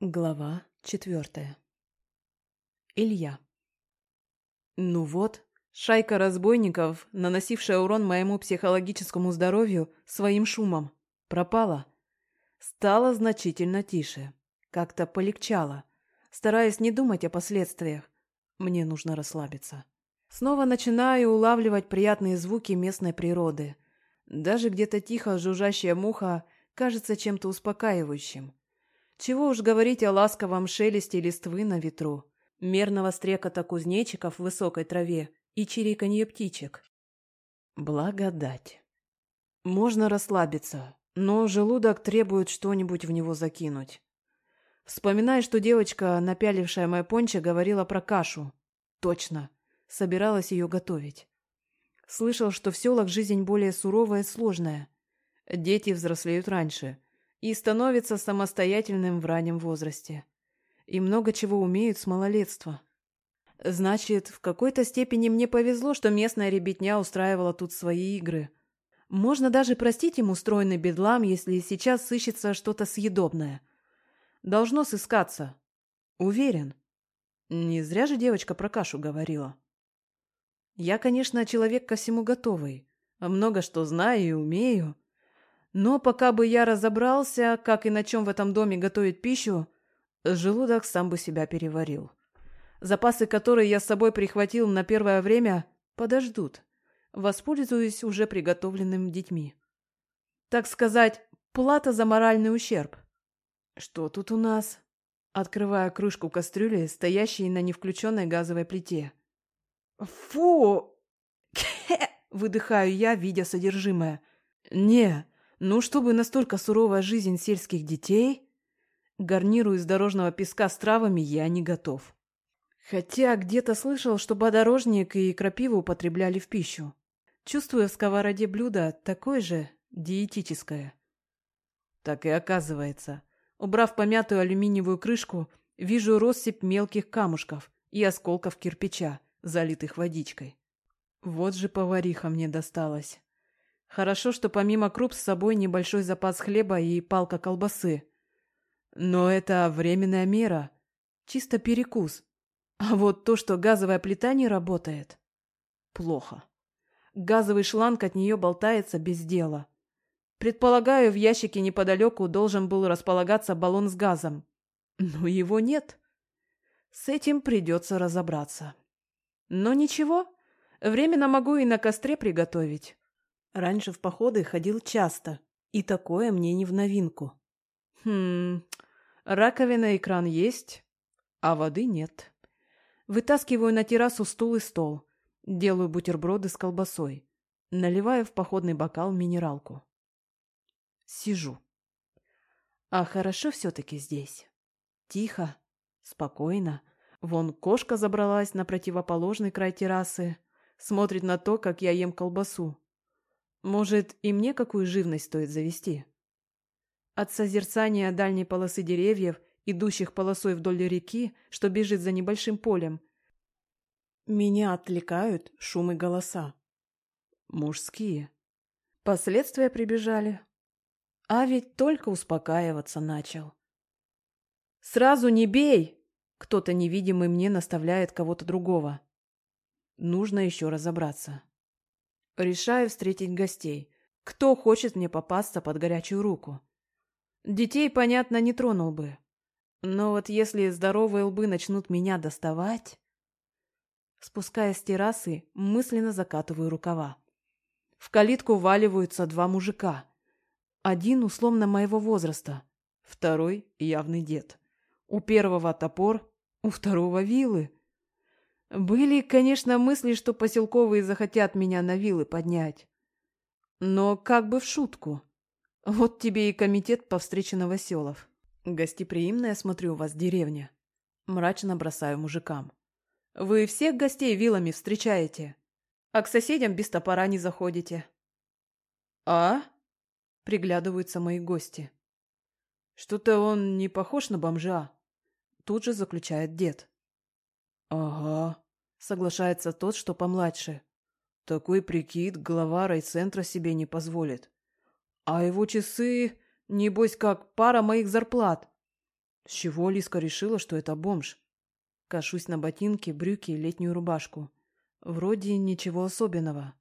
Глава четвертая. Илья. Ну вот, шайка разбойников, наносившая урон моему психологическому здоровью своим шумом, пропала. Стало значительно тише. Как-то полегчало. Стараясь не думать о последствиях, мне нужно расслабиться. Снова начинаю улавливать приятные звуки местной природы. Даже где-то тихо жужжащая муха кажется чем-то успокаивающим. Чего уж говорить о ласковом шелесте листвы на ветру, мерного стрекота кузнечиков в высокой траве и чириканье птичек. Благодать. Можно расслабиться, но желудок требует что-нибудь в него закинуть. Вспоминаю, что девочка, напялившая мой пончо, говорила про кашу. Точно. Собиралась ее готовить. Слышал, что в селах жизнь более суровая и сложная. Дети взрослеют раньше и становятся самостоятельным в раннем возрасте. И много чего умеют с малолетства. Значит, в какой-то степени мне повезло, что местная ребятня устраивала тут свои игры. Можно даже простить им устроенный бедлам, если сейчас сыщется что-то съедобное. Должно сыскаться. Уверен. Не зря же девочка про кашу говорила. Я, конечно, человек ко всему готовый. Много что знаю и умею. Но пока бы я разобрался, как и на чем в этом доме готовить пищу, желудок сам бы себя переварил. Запасы, которые я с собой прихватил на первое время, подождут. Воспользуюсь уже приготовленным детьми. Так сказать, плата за моральный ущерб. Что тут у нас? Открывая крышку кастрюли, стоящей на невключенной газовой плите. «Фу!» Выдыхаю я, видя содержимое. «Не, ну чтобы настолько суровая жизнь сельских детей...» Гарниру из дорожного песка с травами я не готов. Хотя где-то слышал, что подорожник и крапиву употребляли в пищу. Чувствую в сковороде блюдо такое же диетическое. Так и оказывается. Убрав помятую алюминиевую крышку, вижу россыпь мелких камушков и осколков кирпича залитых водичкой. Вот же повариха мне досталась. Хорошо, что помимо круп с собой небольшой запас хлеба и палка колбасы. Но это временная мера, чисто перекус. А вот то, что газовая плита не работает, плохо. Газовый шланг от нее болтается без дела. Предполагаю, в ящике неподалеку должен был располагаться баллон с газом. Но его нет. С этим придется разобраться. Но ничего, временно могу и на костре приготовить. Раньше в походы ходил часто, и такое мне не в новинку. Хм, раковина и кран есть, а воды нет. Вытаскиваю на террасу стул и стол, делаю бутерброды с колбасой, наливаю в походный бокал минералку. Сижу. А хорошо все-таки здесь. Тихо, спокойно. Вон кошка забралась на противоположный край террасы, смотрит на то, как я ем колбасу. Может, и мне какую живность стоит завести? От созерцания дальней полосы деревьев, идущих полосой вдоль реки, что бежит за небольшим полем, меня отвлекают шум и голоса. Мужские. Последствия прибежали. А ведь только успокаиваться начал. «Сразу не бей!» Кто-то невидимый мне наставляет кого-то другого. Нужно еще разобраться. Решаю встретить гостей. Кто хочет мне попасться под горячую руку? Детей, понятно, не тронул бы. Но вот если здоровые лбы начнут меня доставать... Спускаясь с террасы, мысленно закатываю рукава. В калитку валиваются два мужика. Один условно моего возраста, второй явный дед. У первого топор, у второго вилы. Были, конечно, мысли, что поселковые захотят меня на вилы поднять. Но как бы в шутку. Вот тебе и комитет по встрече новоселов. Гостеприимная, смотрю, у вас деревня. Мрачно бросаю мужикам. Вы всех гостей вилами встречаете, а к соседям без топора не заходите. А? Приглядываются мои гости. Что-то он не похож на бомжа. Тут же заключает дед. Ага, соглашается тот, что помладше. Такой прикид глава райцентра себе не позволит. А его часы, небось, как пара моих зарплат. С чего Лиска решила, что это бомж? Кашусь на ботинки, брюки, летнюю рубашку. Вроде ничего особенного.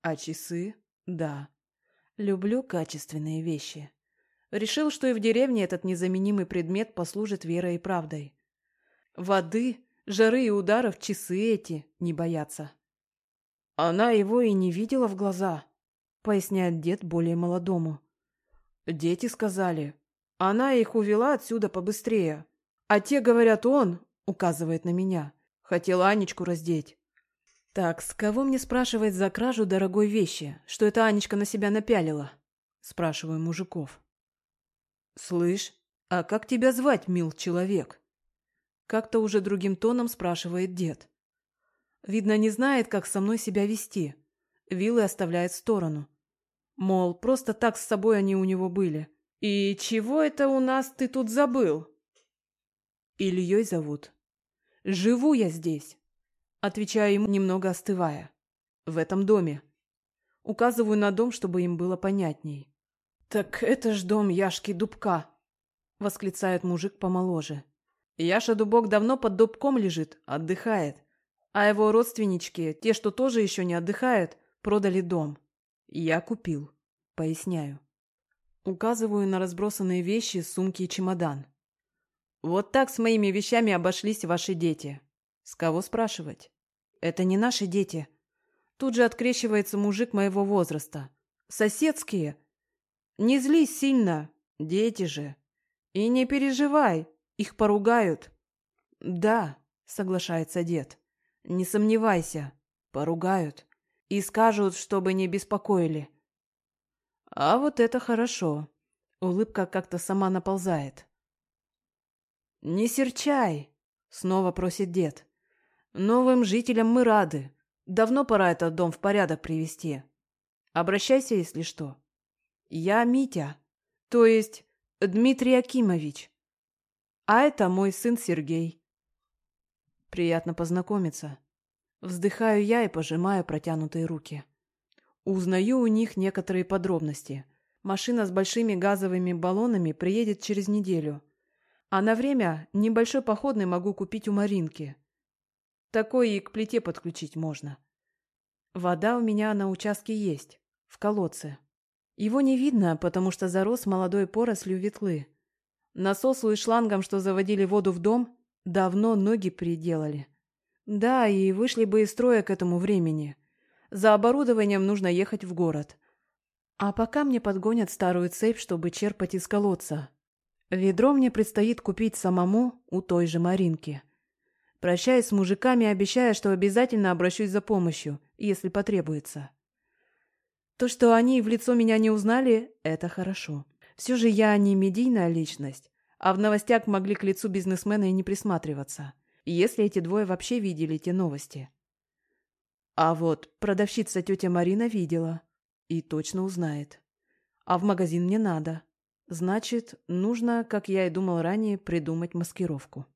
А часы? Да. Люблю качественные вещи. Решил, что и в деревне этот незаменимый предмет послужит верой и правдой. Воды, жары и ударов часы эти не боятся. Она его и не видела в глаза, поясняет дед более молодому. Дети сказали. Она их увела отсюда побыстрее. А те говорят, он, указывает на меня, хотел Анечку раздеть. Так, с кого мне спрашивать за кражу дорогой вещи, что это Анечка на себя напялила? Спрашиваю мужиков. «Слышь, а как тебя звать, мил человек?» Как-то уже другим тоном спрашивает дед. Видно, не знает, как со мной себя вести. Вилы оставляет в сторону. Мол, просто так с собой они у него были. «И чего это у нас ты тут забыл?» Ильей зовут. «Живу я здесь», — отвечаю ему, немного остывая. «В этом доме». Указываю на дом, чтобы им было понятней. «Так это ж дом Яшки Дубка!» — восклицает мужик помоложе. Яша Дубок давно под дубком лежит, отдыхает. А его родственнички, те, что тоже еще не отдыхают, продали дом. Я купил. Поясняю. Указываю на разбросанные вещи, сумки и чемодан. Вот так с моими вещами обошлись ваши дети. С кого спрашивать? Это не наши дети. Тут же открещивается мужик моего возраста. Соседские, не злись сильно, дети же. И не переживай, их поругают. Да, соглашается дед. Не сомневайся, поругают. И скажут, чтобы не беспокоили. А вот это хорошо. Улыбка как-то сама наползает. «Не серчай!» — снова просит дед. «Новым жителям мы рады. Давно пора этот дом в порядок привести. Обращайся, если что. Я Митя, то есть Дмитрий Акимович. А это мой сын Сергей. Приятно познакомиться. Вздыхаю я и пожимаю протянутые руки. Узнаю у них некоторые подробности. Машина с большими газовыми баллонами приедет через неделю. А на время небольшой походный могу купить у Маринки. Такой и к плите подключить можно. Вода у меня на участке есть, в колодце. Его не видно, потому что зарос молодой порослью ветлы. Насосу и шлангам, что заводили воду в дом, давно ноги приделали. Да, и вышли бы из строя к этому времени. За оборудованием нужно ехать в город. А пока мне подгонят старую цепь, чтобы черпать из колодца. Ведро мне предстоит купить самому у той же Маринки. Прощаясь с мужиками, обещая, что обязательно обращусь за помощью, если потребуется. То, что они в лицо меня не узнали, это хорошо. Все же я не медийная личность, а в новостях могли к лицу бизнесмена и не присматриваться, если эти двое вообще видели те новости. А вот продавщица тетя Марина видела и точно узнает. А в магазин мне надо. Значит, нужно, как я и думал ранее, придумать маскировку.